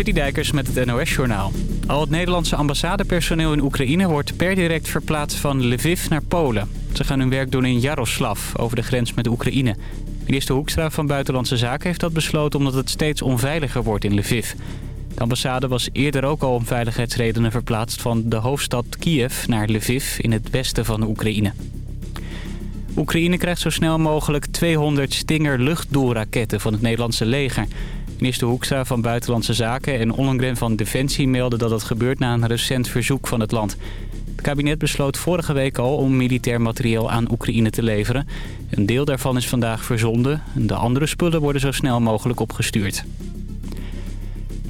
Citydijkers met het NOS-journaal. Al het Nederlandse ambassadepersoneel in Oekraïne wordt per direct verplaatst van Lviv naar Polen. Ze gaan hun werk doen in Jaroslav, over de grens met Oekraïne. Minister Hoekstra van Buitenlandse Zaken heeft dat besloten omdat het steeds onveiliger wordt in Lviv. De ambassade was eerder ook al om veiligheidsredenen verplaatst van de hoofdstad Kiev naar Lviv in het westen van Oekraïne. Oekraïne krijgt zo snel mogelijk 200 Stinger luchtdoelraketten van het Nederlandse leger. Minister Hoekstra van Buitenlandse Zaken en Ollongren van Defensie melden dat het gebeurt na een recent verzoek van het land. Het kabinet besloot vorige week al om militair materieel aan Oekraïne te leveren. Een deel daarvan is vandaag verzonden. De andere spullen worden zo snel mogelijk opgestuurd.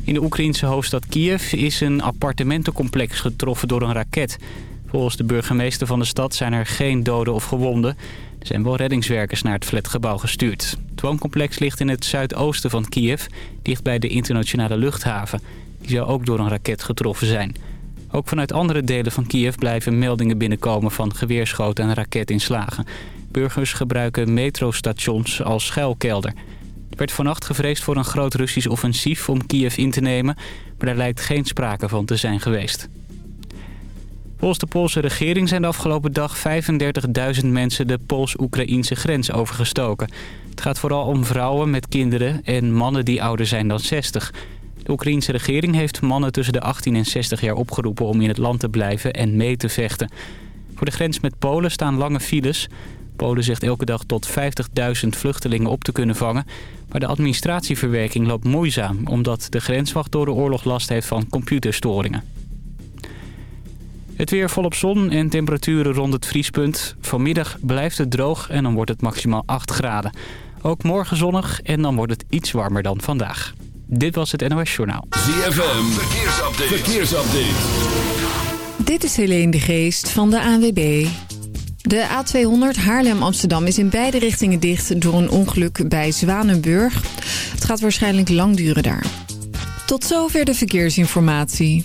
In de Oekraïnse hoofdstad Kiev is een appartementencomplex getroffen door een raket. Volgens de burgemeester van de stad zijn er geen doden of gewonden. Er zijn wel reddingswerkers naar het flatgebouw gestuurd. Het wooncomplex ligt in het zuidoosten van Kiev, dicht bij de internationale luchthaven. Die zou ook door een raket getroffen zijn. Ook vanuit andere delen van Kiev blijven meldingen binnenkomen van geweerschoten en raketinslagen. Burgers gebruiken metrostations als schuilkelder. Er werd vannacht gevreesd voor een groot Russisch offensief om Kiev in te nemen... maar daar lijkt geen sprake van te zijn geweest. Volgens de Poolse regering zijn de afgelopen dag 35.000 mensen de Pools-Oekraïnse grens overgestoken. Het gaat vooral om vrouwen met kinderen en mannen die ouder zijn dan 60. De Oekraïense regering heeft mannen tussen de 18 en 60 jaar opgeroepen om in het land te blijven en mee te vechten. Voor de grens met Polen staan lange files. Polen zegt elke dag tot 50.000 vluchtelingen op te kunnen vangen. Maar de administratieverwerking loopt moeizaam... omdat de grenswacht door de oorlog last heeft van computerstoringen. Het weer volop zon en temperaturen rond het vriespunt. Vanmiddag blijft het droog en dan wordt het maximaal 8 graden. Ook morgen zonnig en dan wordt het iets warmer dan vandaag. Dit was het NOS Journaal. ZFM, verkeersupdate. verkeersupdate. Dit is Helene de Geest van de ANWB. De A200 Haarlem-Amsterdam is in beide richtingen dicht door een ongeluk bij Zwanenburg. Het gaat waarschijnlijk lang duren daar. Tot zover de verkeersinformatie.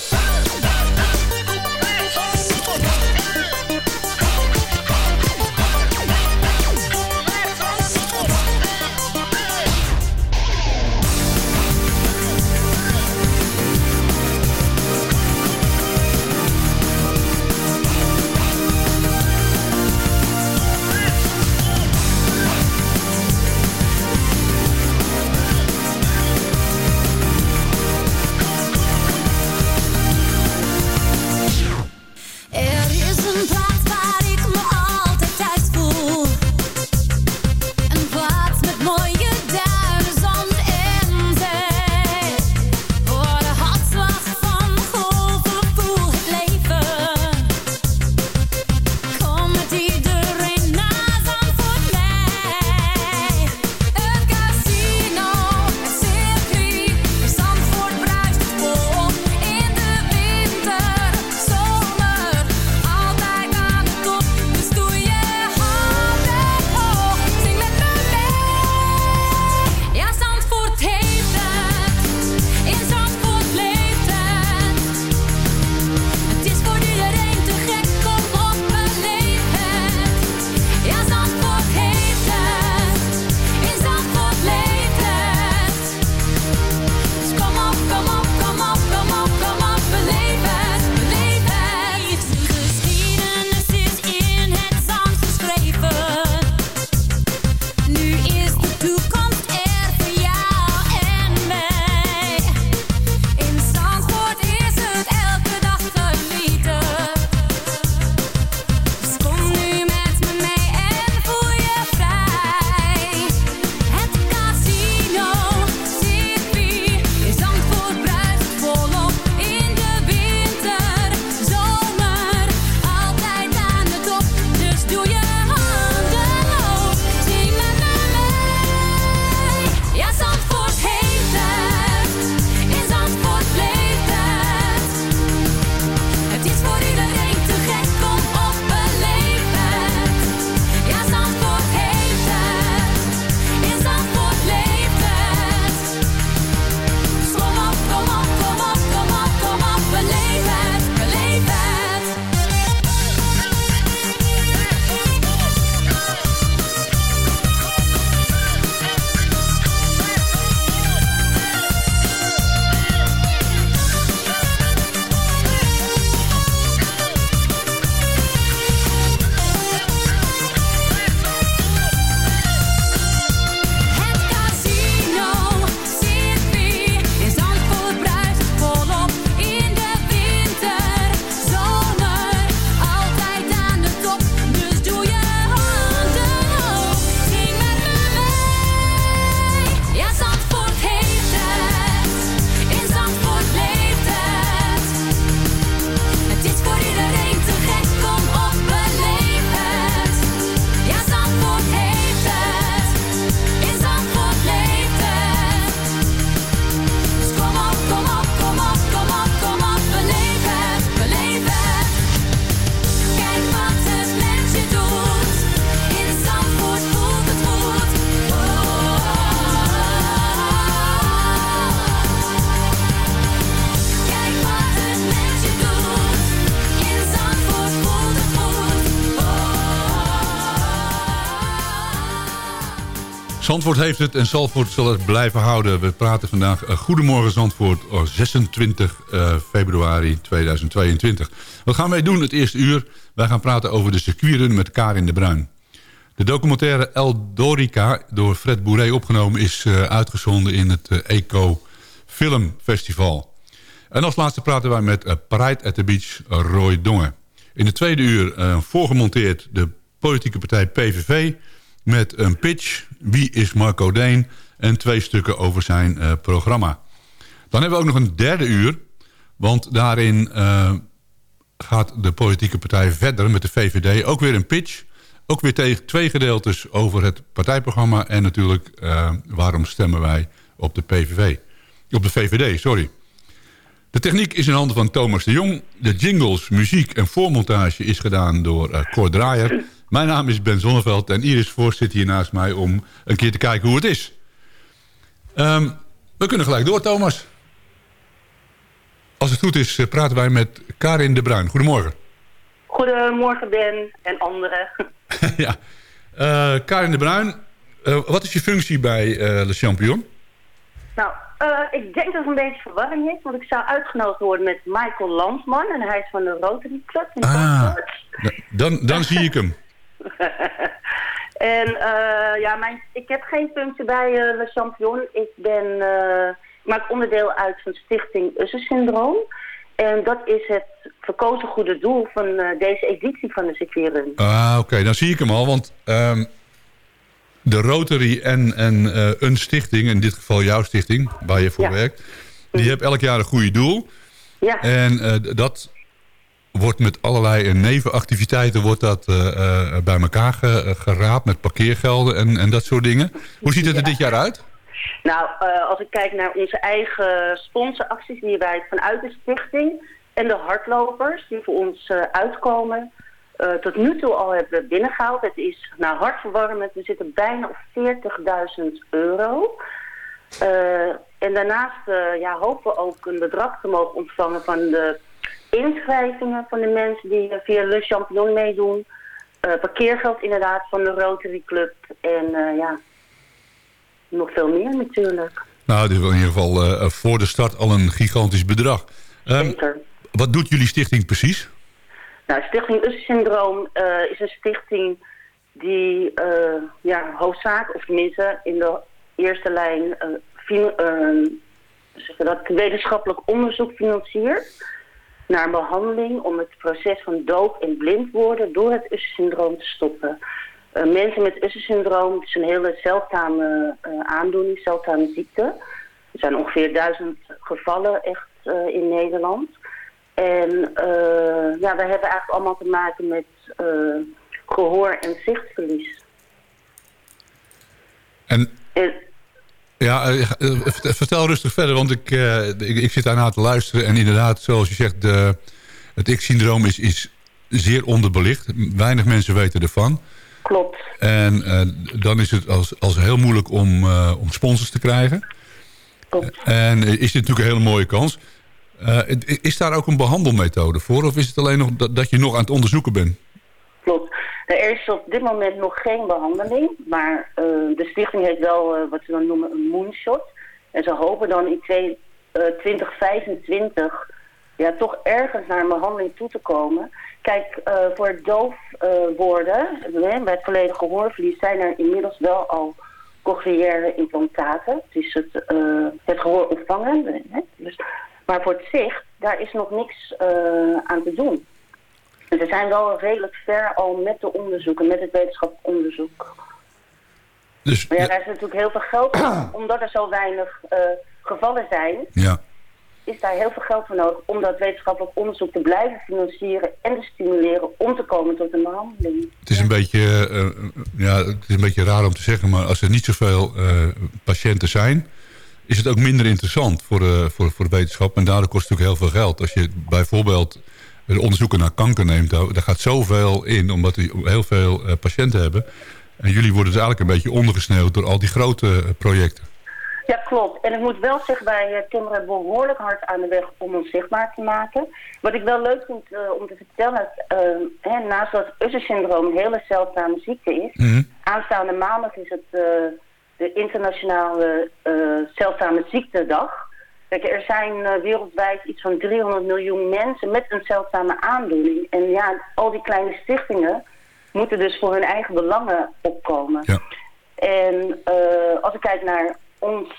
Zandvoort heeft het en Zandvoort zal het blijven houden. We praten vandaag uh, Goedemorgen Zandvoort, 26 uh, februari 2022. Wat gaan wij doen het eerste uur? Wij gaan praten over de circuitrun met Karin de Bruin. De documentaire El Dorica, door Fred Bourré opgenomen... is uh, uitgezonden in het Eco Film Festival. En als laatste praten wij met Pride at the Beach, Roy Dongen. In de tweede uur voorgemonteerd de politieke partij PVV met een pitch. Wie is Marco Deen? En twee stukken over zijn uh, programma. Dan hebben we ook nog een derde uur. Want daarin uh, gaat de politieke partij verder met de VVD. Ook weer een pitch. Ook weer tegen twee gedeeltes over het partijprogramma. En natuurlijk uh, waarom stemmen wij op de PVV. Op de VVD, sorry. De techniek is in handen van Thomas de Jong. De jingles, muziek en voormontage is gedaan door Cor Draaier. Mijn naam is Ben Zonneveld en Iris Voort zit hier naast mij om een keer te kijken hoe het is. Um, we kunnen gelijk door, Thomas. Als het goed is, praten wij met Karin de Bruin. Goedemorgen. Goedemorgen, Ben en anderen. ja. Uh, Karin de Bruin, uh, wat is je functie bij uh, Le Champion? Nou, ik denk dat het een beetje verwarring is, want ik zou uitgenodigd worden met Michael Lansman en hij is van de Rotary Club in ah, dan, dan zie ik hem. en uh, ja, mijn, ik heb geen functie bij uh, Le Champion. Ik ben, uh, ik maak onderdeel uit van Stichting Usser-syndroom. En dat is het verkozen goede doel van deze editie van de circuitrun. Ah, oké. Dan zie ik hem al, want... Um, de Rotary en, en een stichting, in dit geval jouw stichting, waar je voor ja. werkt... die hebben elk jaar een goede doel. Ja. En dat wordt met allerlei nevenactiviteiten wordt dat, uh, uh, bij elkaar ge, geraapt met parkeergelden en, en dat soort dingen. Hoe ziet het er dit jaar uit? Nou, als ik kijk naar onze eigen sponsoracties die wij vanuit de stichting en de hardlopers die voor ons uitkomen, tot nu toe al hebben binnengehaald. Het is nou, hartverwarmend, we zitten bijna op 40.000 euro. en daarnaast ja, hopen we ook een bedrag te mogen ontvangen van de inschrijvingen van de mensen die via Le Champion meedoen. Uh, parkeergeld inderdaad van de Rotary Club. En uh, ja, nog veel meer natuurlijk. Nou, dit is in ieder geval uh, voor de start al een gigantisch bedrag. Um, wat doet jullie stichting precies? Nou, Stichting Usser-syndroom is een stichting die ja, hoofdzaak, of tenminste in de eerste lijn, dat wetenschappelijk onderzoek financiert naar behandeling om het proces van dood en blind worden door het Usher-syndroom te stoppen. Uh, mensen met Usher-syndroom is een hele zeldzame uh, aandoening, zeldzame ziekte. Er zijn ongeveer duizend gevallen echt uh, in Nederland. En ja, we hebben eigenlijk allemaal te maken met gehoor- en zichtverlies. En... en ja, eh, eh, vertel rustig verder, want ik, uh, ik, ik, zit daarna te luisteren. En inderdaad, zoals je zegt, de, het ik-syndroom is, is zeer onderbelicht. Weinig mensen weten ervan. Klopt. En uh, dan is het als, als heel moeilijk om, uh, om sponsors te krijgen. Klopt. En is dit natuurlijk een hele mooie kans. is daar ook een behandelmethode voor? Of is het alleen nog dat, dat je nog aan het onderzoeken bent? Er is op dit moment nog geen behandeling, maar uh, de stichting heeft wel uh, wat ze dan noemen een moonshot. En ze hopen dan in twee, uh, 2025 ja, toch ergens naar een behandeling toe te komen. Kijk, voor doof worden, bij het volledige gehoorverlies, zijn er inmiddels wel al cochleaire implantaten. Dus het, het gehoor ontvangen. Hè? Dus, maar voor het zicht, daar is nog niks aan te doen. We zijn wel redelijk ver al met de onderzoeken, met het wetenschappelijk onderzoek. Dus, maar ja, daar is natuurlijk heel veel geld omdat er zo weinig uh, gevallen zijn. Ja. Is daar heel veel geld voor nodig om dat wetenschappelijk onderzoek te blijven financieren en te stimuleren om te komen tot een behandeling. Het is, een beetje, uh, ja, het is een beetje raar om te zeggen, maar als er niet zoveel uh, patiënten zijn, is het ook minder interessant voor, voor, voor de wetenschap. En daardoor kost het natuurlijk heel veel geld. Als je bijvoorbeeld de onderzoeken naar kanker neemt, daar gaat zoveel in, omdat we heel veel uh, patiënten hebben. En jullie worden dus eigenlijk een beetje ondergesneeuwd door al die grote uh, projecten. Ja, klopt. En ik moet wel zeggen, wij uh, timmeren behoorlijk hard aan de weg om ons zichtbaar te maken. Wat ik wel leuk vind om te vertellen, hè, naast dat Usher-syndroom een hele zeldzame ziekte is, mm -hmm. aanstaande maandag is het de internationale uh, zeldzame ziektedag. Kijk, er zijn wereldwijd iets van 300 miljoen mensen met een zeldzame aandoening. En ja, al die kleine stichtingen moeten dus voor hun eigen belangen opkomen. Ja. En als ik kijk naar ons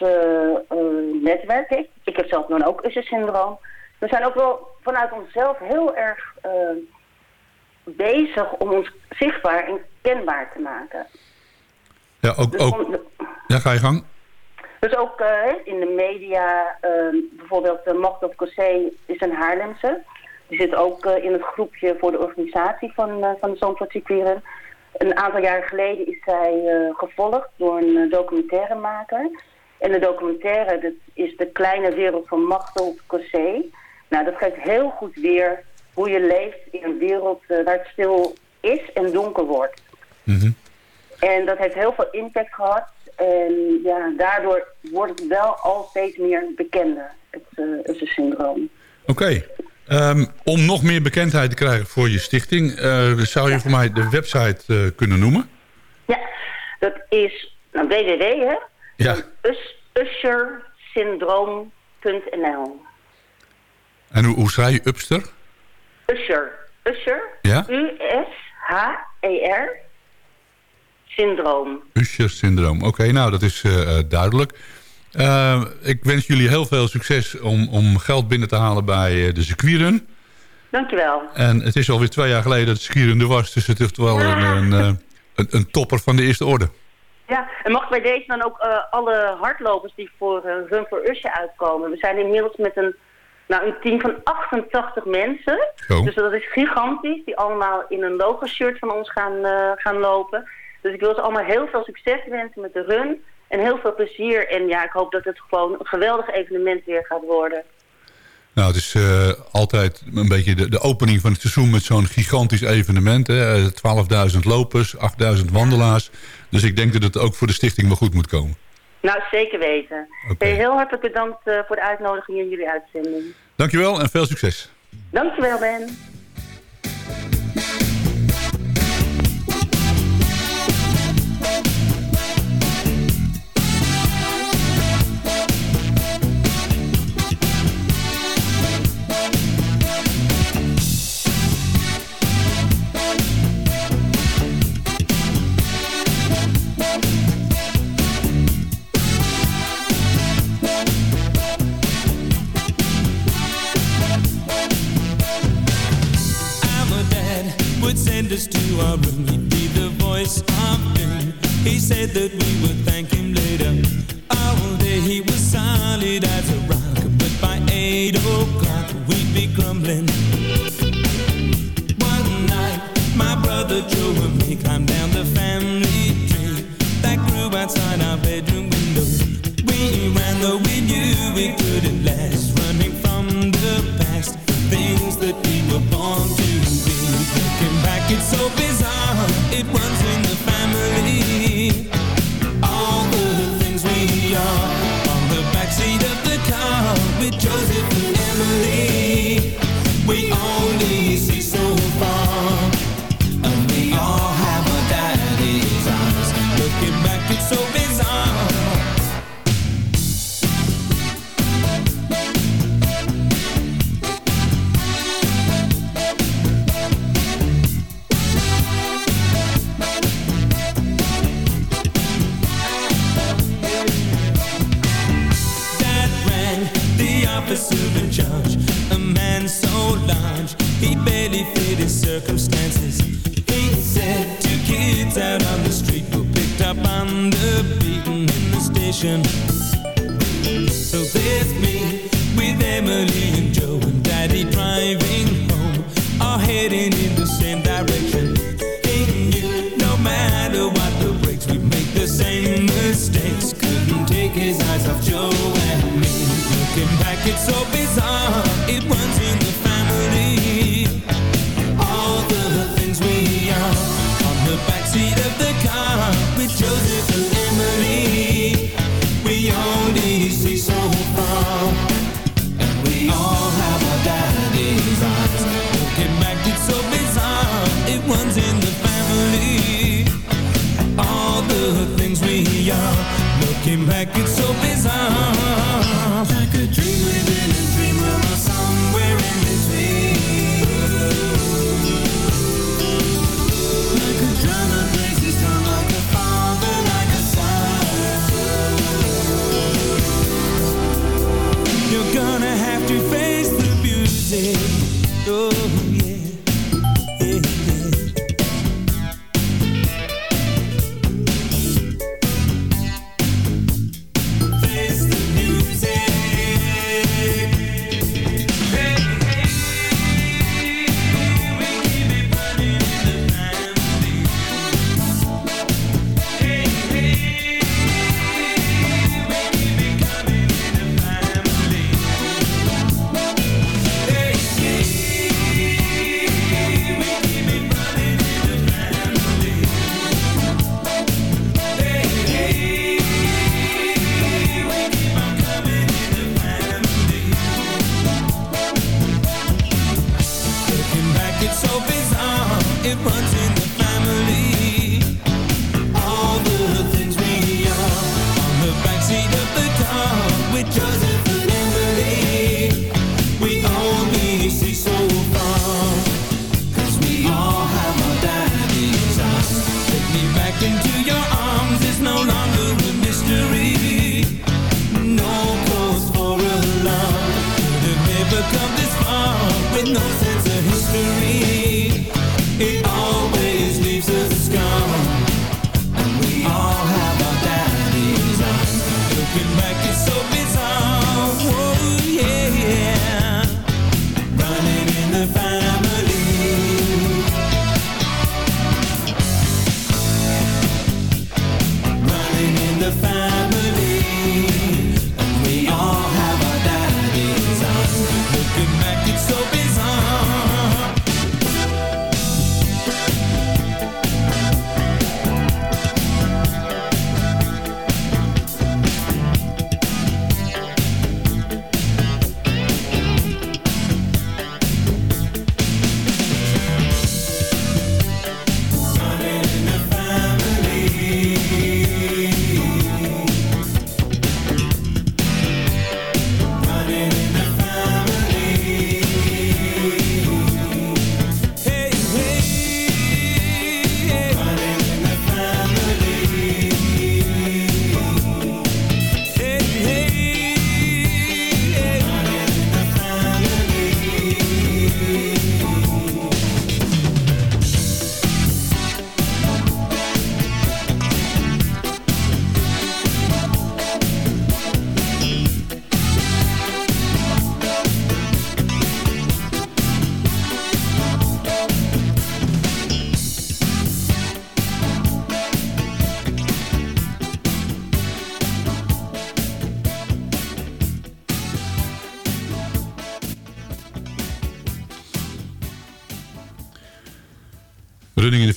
netwerk, ik, ik heb zelf dan ook Usher-syndroom. We zijn ook wel vanuit onszelf heel erg bezig om ons zichtbaar en kenbaar te maken. Ja, ook, dus ook, ja ga je gang. Dus ook uh, in de media, uh, bijvoorbeeld uh, Cossé is een Haarlemse. Die zit ook uh, in het groepje voor de organisatie van, van de Zandvoortse Een aantal jaar geleden is zij gevolgd door een documentairemaker. En de documentaire, dat is de kleine wereld van Magda Cossé. Nou, dat geeft heel goed weer hoe je leeft in een wereld waar het stil is en donker wordt. Mm En dat heeft heel veel impact gehad. En ja, daardoor wordt het wel al steeds meer bekender, het uh, syndroom. Oké. Ehm, om nog meer bekendheid te krijgen voor je stichting... Uh, zou je voor mij de website uh, kunnen noemen? Ja, dat is nou, www, hè? Ja. Ushersyndroom.nl En hoe, hoe schrijf je Upster? Usher. Usher. Ja? U-S-H-E-R. Syndroom. Usher syndroom. Oké, nou dat is uh, duidelijk. Uh, ik wens jullie heel veel succes om, om geld binnen te halen bij de circuitrun. Dankjewel. En het is alweer twee jaar geleden dat de circuitrun er was. Dus het is wel een, een, een, een, topper van de eerste orde. Ja, en mag bij deze dan ook uh, alle hardlopers die voor uh, Run for Usher uitkomen. We zijn inmiddels met een nou, een team van 88 mensen. Dus dat is gigantisch. Die allemaal in een logo-shirt van ons gaan, uh, gaan lopen. Dus ik wil ze allemaal heel veel succes wensen met de run. En heel veel plezier. En ja, ik hoop dat het gewoon een geweldig evenement weer gaat worden. Nou, het is uh, altijd een beetje de, de, opening van het seizoen met zo'n gigantisch evenement. 12.000 lopers, 8.000 wandelaars. Dus ik denk dat het ook voor de stichting wel goed moet komen. Nou, zeker weten. Okay. heel hartelijk bedankt uh, voor de uitnodiging in jullie uitzending. Dankjewel en veel succes. Dankjewel, Ben. Send us to our room. He'd be the voice of doom. He said that we would thank him later. Oh, All day he was solid as a rock, but by eight o'clock we'd be grumbling. One night, my brother Joe and me climbed down the family tree that grew outside our bedroom window. We ran though we knew we couldn't last, running from the past, things that we were born to it's so bizarre.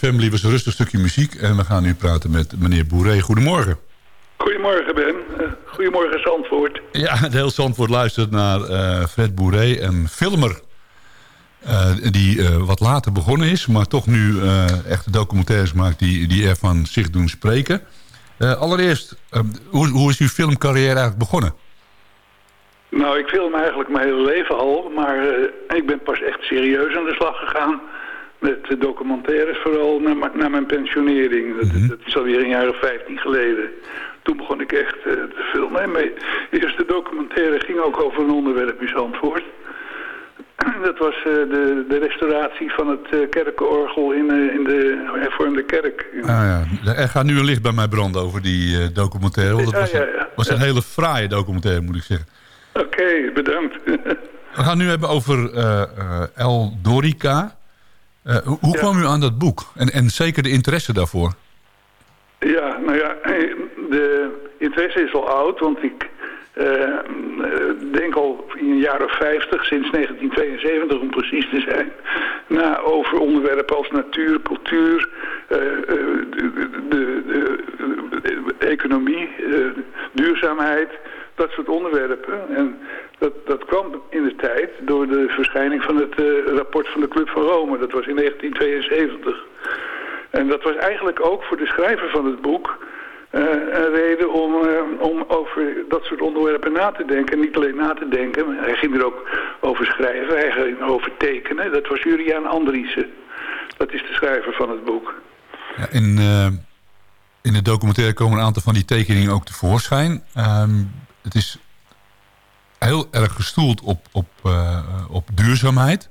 Family was een rustig stukje muziek. En we gaan nu praten met meneer Boeré. Goedemorgen. Goedemorgen Ben. Eh, goedemorgen Zandvoort. Ja, het heel Zandvoort luistert naar eh, Fred Boeré, een filmer... eh, die wat later begonnen is, maar toch nu echte documentaires maakt... die, die ervan zich doen spreken. Allereerst, hoe, hoe is uw filmcarrière eigenlijk begonnen? Nou, ik film eigenlijk mijn hele leven al, maar ik ben pas echt serieus aan de slag gegaan met documentaires, vooral na, mijn pensionering. Dat, dat is alweer een jaar of 15 geleden. Toen begon ik echt eh, te filmen. En mijn eerste documentaire ging ook over een onderwerp in Zandvoort. Dat was eh, de, de restauratie van het eh, kerkenorgel in, in de hervormde kerk. Ah, ja. Er gaat nu een licht bij mij branden over die documentaire. Want was, ja, een, ja. was een hele fraaie documentaire, moet ik zeggen. Oké, bedankt. We gaan nu hebben over El Dorica. Eh, hoe Ja. kwam u aan dat boek? En, en zeker de interesse daarvoor? Ja, nou ja, de interesse is al oud, want ik eh, eh, denk al in een jaar of 50, sinds 1972 om precies te zijn, na over onderwerpen als natuur, cultuur, eh, eh, de, de, de- de economie, eh, duurzaamheid, dat soort onderwerpen. En dat, dat kwam in de tijd door de verschijning van het eh, rapport van de Club van Rome. Dat was in 1972. En dat was eigenlijk ook voor de schrijver van het boek eh, een reden om, eh, om over dat soort onderwerpen na te denken. En niet alleen na te denken, maar hij ging er ook over schrijven, hij ging over tekenen. Dat was Julian Andriessen. Dat is de schrijver van het boek. Ja, in, eh, in de documentaire komen een aantal van die tekeningen ook tevoorschijn. Ehm, het is heel erg gestoeld op, op, eh, op duurzaamheid.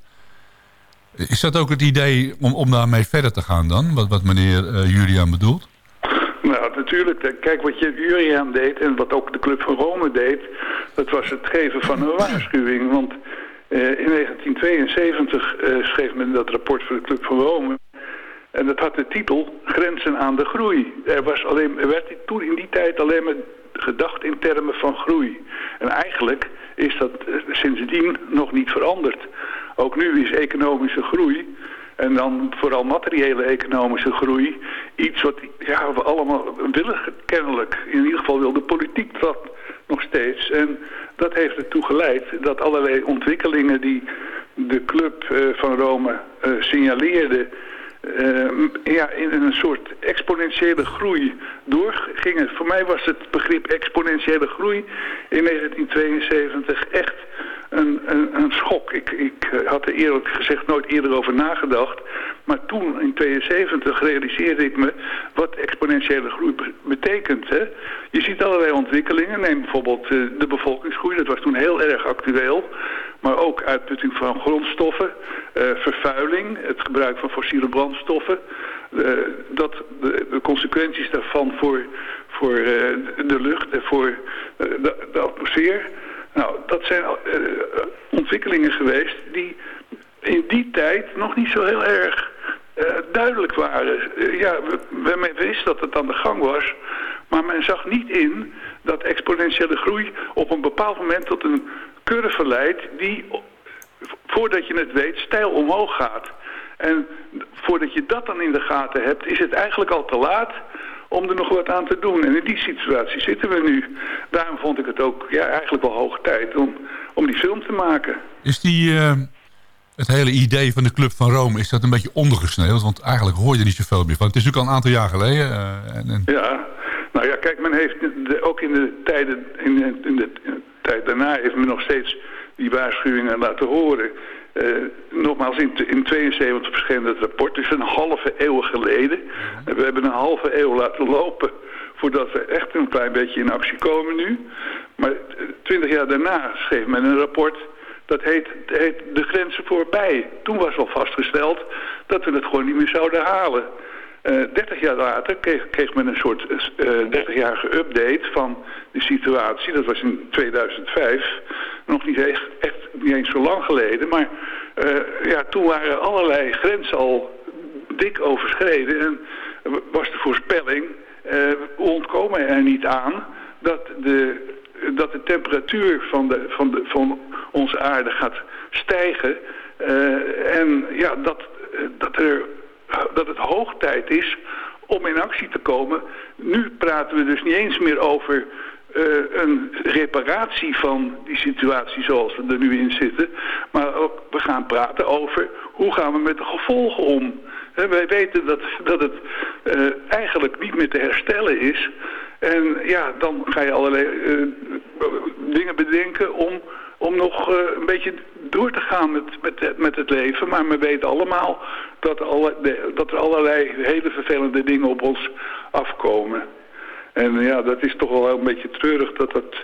Is dat ook het idee om, om daarmee verder te gaan dan? Wat, wat meneer eh, Julian bedoelt? Nou, natuurlijk. Kijk, wat je Juriaan deed en wat ook de Club van Rome deed... dat was het geven van een waarschuwing. Want eh, in 1972 eh, schreef men dat rapport van de Club van Rome... En dat had de titel Grenzen aan de groei. Er, was alleen, er werd toen in die tijd alleen maar gedacht in termen van groei. En eigenlijk is dat eh, sindsdien nog niet veranderd. Ook nu is economische groei, en dan vooral materiële economische groei, iets wat ja, we allemaal willen kennelijk. In ieder geval wil de politiek dat nog steeds. En dat heeft ertoe geleid dat allerlei ontwikkelingen die de Club eh, van Rome eh, signaleerde... eh, ja, in een soort exponentiële groei doorgingen. Voor mij was het begrip exponentiële groei in 1972 echt een, een, een schok. Ik, ik eh, had er eerlijk gezegd nooit eerder over nagedacht. Maar toen, in 72, realiseerde ik me wat exponentiële groei betekent. Hè? Je ziet allerlei ontwikkelingen. Neem bijvoorbeeld uh, de bevolkingsgroei. Dat was toen heel erg actueel. Maar ook uitputting van grondstoffen, uh, vervuiling, het gebruik van fossiele brandstoffen. Dat de, consequenties daarvan voor, voor de lucht en voor de atmosfeer... Nou, dat zijn uh, ontwikkelingen geweest die in die tijd nog niet zo heel erg uh, duidelijk waren. Ja, we, we wisten dat het aan de gang was, maar men zag niet in dat exponentiële groei op een bepaald moment tot een curve leidt die, voordat je het weet, stijl omhoog gaat. En voordat je dat dan in de gaten hebt, is het eigenlijk al te laat om er nog wat aan te doen. En in die situatie zitten we nu. Daarom vond ik het ook ja, eigenlijk wel hoog tijd om, om die film te maken. Is die, uh, het hele idee van de Club van Rome, is dat een beetje ondergesneeuwd? Want eigenlijk hoor je er niet zoveel meer van. Het is natuurlijk al een aantal jaar geleden. Uh, en, en... Ja, nou ja, kijk, men heeft de, ook in de, tijden, in, de, in de tijd daarna heeft men nog steeds die waarschuwingen laten horen. Uh, nogmaals, in 1972 verscheen het rapport, dus een halve eeuw geleden. En we hebben een halve eeuw laten lopen voordat we echt een klein beetje in actie komen nu. Maar twintig jaar daarna schreef men een rapport, dat heet, heet De Grenzen Voorbij. Toen was al vastgesteld dat we het gewoon niet meer zouden halen. Uh, 30 jaar later kreeg, kreeg men een soort uh, 30-jarige update van de situatie. Dat was in 2005. Nog niet echt, echt niet eens zo lang geleden. Maar ja, toen waren allerlei grenzen al dik overschreden. En was de voorspelling, we ontkomen er niet aan... dat de, dat de temperatuur van, de, van, de, van onze aarde gaat stijgen. En ja, dat, dat, er, dat het hoog tijd is om in actie te komen. Nu praten we dus niet eens meer over uh, een reparatie van die situatie zoals we er nu in zitten. Maar ook, we gaan praten over hoe gaan we met de gevolgen om. Wij weten dat, dat het uh, eigenlijk niet meer te herstellen is. En ja, dan ga je allerlei uh, dingen bedenken om, om nog een beetje door te gaan met, met, met het leven. Maar we weten allemaal dat, alle, dat er allerlei hele vervelende dingen op ons afkomen. En ja, dat is toch wel een beetje treurig dat, dat,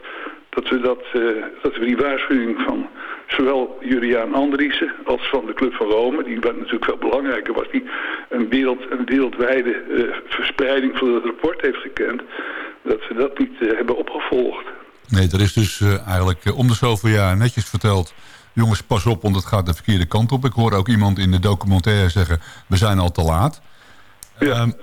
dat, we, dat, uh, dat we die waarschuwing van zowel Juliaan Andriessen als van de Club van Rome, die natuurlijk veel belangrijker was, die een, wereld, een wereldwijde verspreiding van het rapport heeft gekend, dat ze dat niet hebben opgevolgd. Nee, er is dus eigenlijk om de zoveel jaar netjes verteld jongens, pas op, want het gaat de verkeerde kant op. Ik hoor ook iemand in de documentaire zeggen, we zijn al te laat. Ja. Um,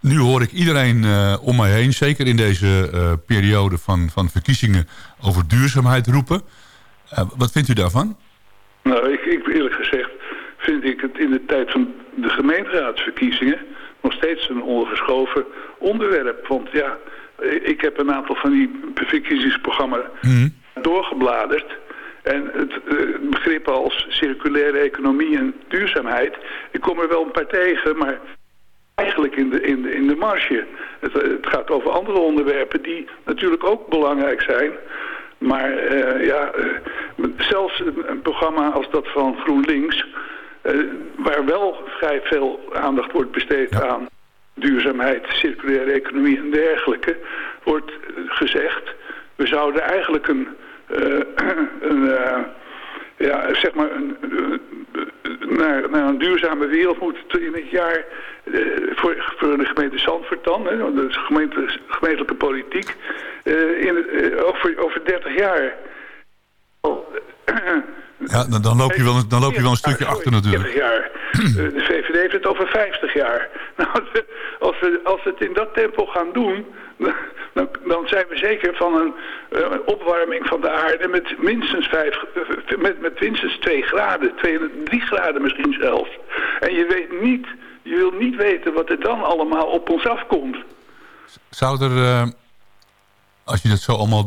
nu hoor ik iedereen uh, om mij heen, zeker in deze periode van, van verkiezingen, over duurzaamheid roepen. Wat vindt u daarvan? Nou, ik, ik, eerlijk gezegd vind ik het in de tijd van de gemeenteraadsverkiezingen nog steeds een ongeschoven onderwerp. Want ja, ik heb een aantal van die verkiezingsprogramma's mm. doorgebladerd. En het uh, begrip als circulaire economie en duurzaamheid, ik kom er wel een paar tegen, maar eigenlijk in de, in de, in de marge. Het, het gaat over andere onderwerpen die natuurlijk ook belangrijk zijn. Maar uh, ja, uh, zelfs een, programma als dat van GroenLinks... Waar wel vrij veel aandacht wordt besteed ja. aan duurzaamheid, circulaire economie en dergelijke... wordt gezegd, we zouden eigenlijk een, een ja, zeg maar een, naar, naar een duurzame wereld moeten in het jaar uh, voor, voor de gemeente Zandvoort dan, hè, de gemeente, gemeentelijke politiek, in, over, over 30 jaar. Ja, dan, dan, loop je wel, dan loop je wel een stukje achter natuurlijk. 30 jaar. De VVD heeft het over 50 jaar. Nou, als we, als we het in dat tempo gaan doen, dan, dan zijn we zeker van een uh, opwarming van de aarde met minstens, vijf, uh, met, met minstens 2 graden, 2, 3 graden misschien zelfs. En je weet niet, je wil niet weten wat er dan allemaal op ons afkomt. Zou er, uh, als je dat zo allemaal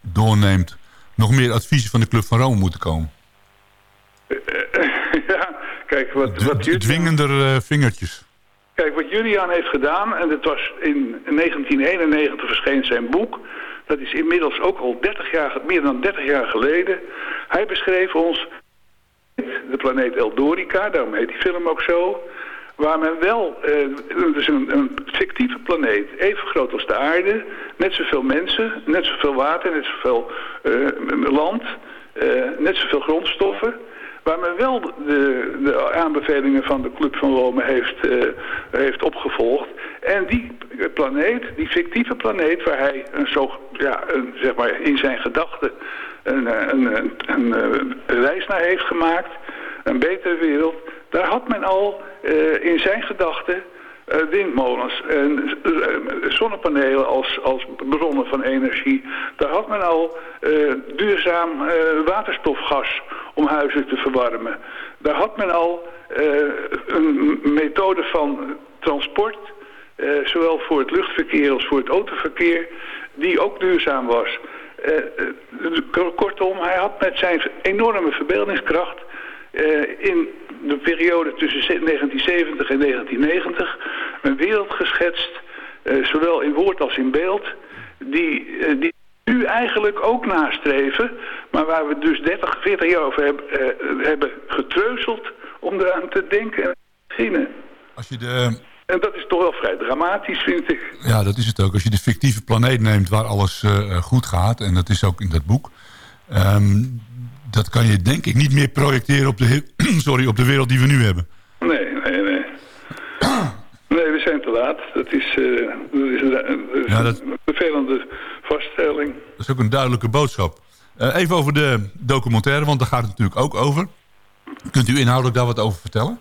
doorneemt, nog meer adviezen van de Club van Rome moeten komen? ja, kijk, wat... wat Dwingender vingertjes. Kijk, wat Julian heeft gedaan, en dat was in 1991 verscheen zijn boek... Dat is inmiddels ook al 30 jaar, meer dan 30 jaar geleden. Hij beschreef ons de planeet Eldorica, daarom heet die film ook zo. Waar men wel, uh, dus een, een, fictieve planeet, even groot als de aarde, net zoveel mensen, net zoveel water, net zoveel uh, land, uh, net zoveel grondstoffen. Waar men wel de, de, aanbevelingen van de Club van Rome heeft, heeft opgevolgd. En die planeet, die fictieve planeet, waar hij een zo, ja, een, zeg maar in zijn gedachten een, een, een, een, reis naar heeft gemaakt, een betere wereld, daar had men al uh, in zijn gedachten uh, windmolens en uh, zonnepanelen als, als bronnen van energie. Daar had men al duurzaam waterstofgas om huizen te verwarmen. Daar had men al een methode van transport, zowel voor het luchtverkeer als voor het autoverkeer, die ook duurzaam was. kortom, hij had met zijn enorme verbeeldingskracht in de periode tussen 1970 en 1990 een wereld geschetst, zowel in woord als in beeld, die, die nu eigenlijk ook nastreven, maar waar we dus 30, 40 jaar over heb, uh, hebben getreuzeld om eraan te denken en te beginnen. Als je de... En dat is toch wel vrij dramatisch, vind ik. Ja, dat is het ook. Als je de fictieve planeet neemt waar alles goed gaat, en dat is ook in dat boek... Um, dat kan je denk ik niet meer projecteren op de, sorry, op de wereld die we nu hebben. Nee, nee, nee. Dat is, uh, dat is, een, dat is ja, dat... een vervelende vaststelling. Dat is ook een duidelijke boodschap. Uh, even over de documentaire, want daar gaat het natuurlijk ook over. Kunt u inhoudelijk daar wat over vertellen?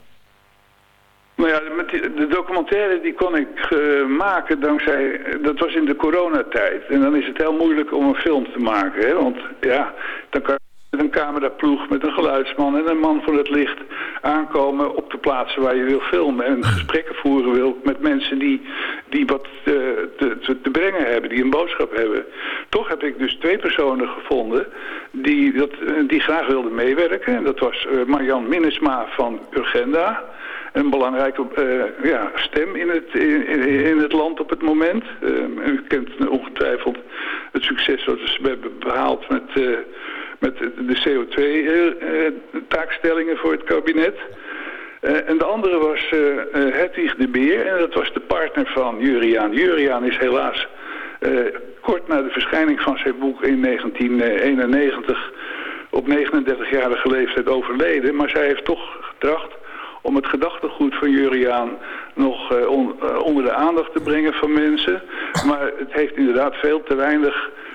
Nou ja, met die, de documentaire die kon ik uh, maken dankzij... Dat was in de coronatijd. En dan is het heel moeilijk om een film te maken. Hè? Want ja, dan kan met een cameraploeg, met een geluidsman en een man voor het licht aankomen op de plaatsen waar je wil filmen. En gesprekken voeren wil met mensen die, die wat uh, te, te, te, brengen hebben, die een boodschap hebben. Toch heb ik dus twee personen gevonden die, dat, die graag wilden meewerken. En dat was uh, Marjan Minnesma van Urgenda een belangrijke uh, ja, stem in het, in, in, het land op het moment. Uh, u kent ongetwijfeld het succes wat ze hebben behaald met... Uh, met de CO2-taakstellingen voor het kabinet. Uh, en de andere was uh, de Beer en dat was de partner van Juriaan. Juriaan is helaas kort na de verschijning van zijn boek in 1991 op 39-jarige leeftijd overleden. Maar zij heeft toch getracht om het gedachtegoed van Juriaan nog on, onder de aandacht te brengen van mensen. Maar het heeft inderdaad veel te weinig eh,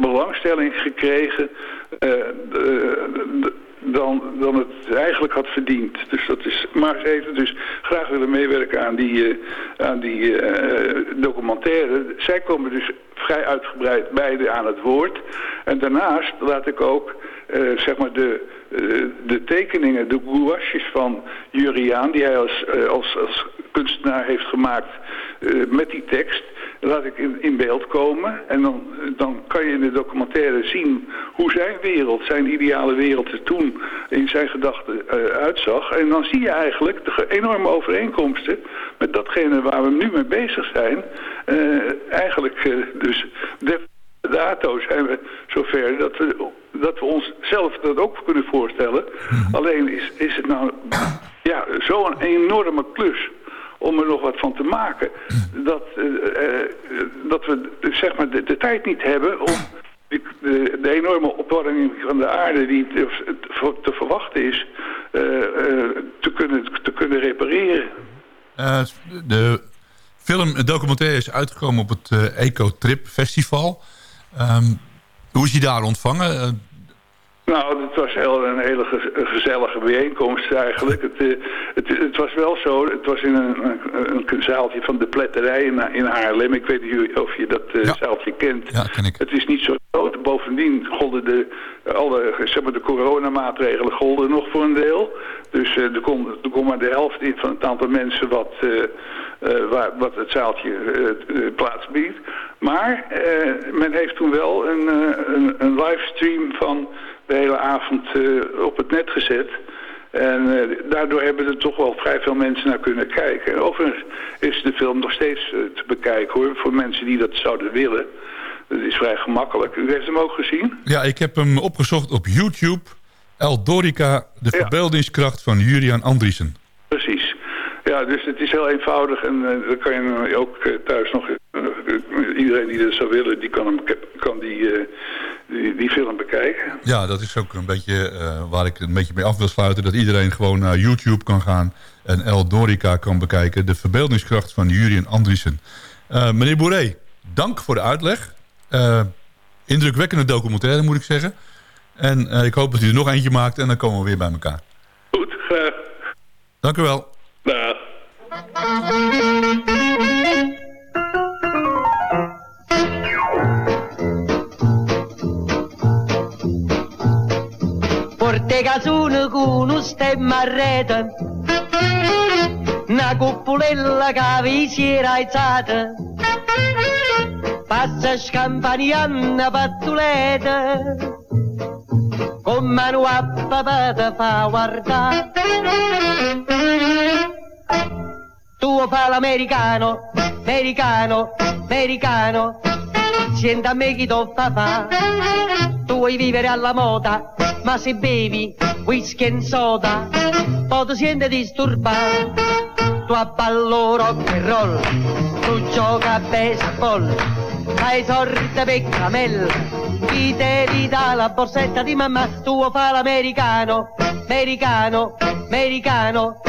belangstelling gekregen eh, dan, dan het eigenlijk had verdiend. Dus dat is, maar ze heeft dus graag willen meewerken aan die, aan die uh, documentaire. Zij komen dus vrij uitgebreid beide aan het woord. En daarnaast laat ik ook zeg maar de, de tekeningen, de gouaches van Juriaan... die hij als, als, als kunstenaar heeft gemaakt met die tekst laat ik in, in beeld komen. En dan, dan kan je in de documentaire zien hoe zijn wereld, zijn ideale wereld er toen in zijn gedachten uh, uitzag. En dan zie je eigenlijk de enorme overeenkomsten met datgene waar we nu mee bezig zijn. Uh, eigenlijk dus de dato zijn we zover dat we, dat we onszelf dat ook kunnen voorstellen. Mhm. Alleen is, is het nou ja, zo'n enorme klus om er nog wat van te maken. Dat, uh, dat we zeg maar de, de, tijd niet hebben om de, de, enorme opwarming van de aarde die te, te verwachten is, uh, te, kunnen, te kunnen repareren. de film, documentaire is uitgekomen op het Eco Trip Festival. Um, hoe is hij daar ontvangen? Nou, het was heel, een hele gezellige bijeenkomst eigenlijk. Het, eh, het, het, was wel zo, het was in een, een, een zaaltje van de pletterij in, in Haarlem. Ik weet niet of je dat uh, zaaltje kent. Ja, ken ik. Het is niet zo groot. Bovendien golden de, alle zeg maar, de coronamaatregelen golden nog voor een deel. Dus uh, er, kon, er kon maar de helft in van het aantal mensen wat, waar, wat het zaaltje plaats biedt. Maar men heeft toen wel een, een, een livestream van de hele avond uh, op het net gezet. En uh, daardoor hebben er toch wel vrij veel mensen naar kunnen kijken. Overigens is de film nog steeds uh, te bekijken hoor, voor mensen die dat zouden willen. Dat is vrij gemakkelijk. U heeft hem ook gezien? Ja, ik heb hem opgezocht op YouTube. Eldorica, de Ja. verbeeldingskracht van Julian Andriessen. Precies. Ja, dus het is heel eenvoudig en eh, dan kan je hem ook eh, thuis nog... eh, iedereen die dat zou willen, die kan, hem, kan die, eh, die, die film bekijken. Ja, dat is ook een beetje eh, waar ik een beetje mee af wil sluiten. Dat iedereen gewoon naar YouTube kan gaan en Eldorica kan bekijken. De verbeeldingskracht van Julian Andriessen. Eh, meneer Boeré, dank voor de uitleg. Eh, indrukwekkende documentaire moet ik zeggen. En ik hoop dat u er nog eentje maakt en dan komen we weer bij elkaar. Goed, graag. Dank u wel. Dag. Porte casone con un stemma a rete, una cuppolella che vi si era alzata, passa scampanianna pattuleta, con mano a papà te fa guardare. Tu fa l'americano, americano, americano, senta a me chi tu fa. Tu vuoi vivere alla moda, ma se bevi whisky e soda, poi ti senti disturbato. Tu ballo rock and roll, tu gioca a baseball, hai sorte per camel, chi te li dà la borsetta di mamma, tu fa l'americano, americano, americano,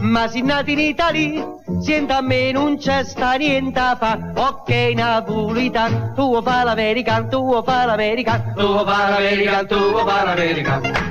ma si nati in Italia, senta a me non c'è sta niente a fa, ok napolitan, tu fa l'american, tu fa l'american, tu fa l'american, tu fa l'american.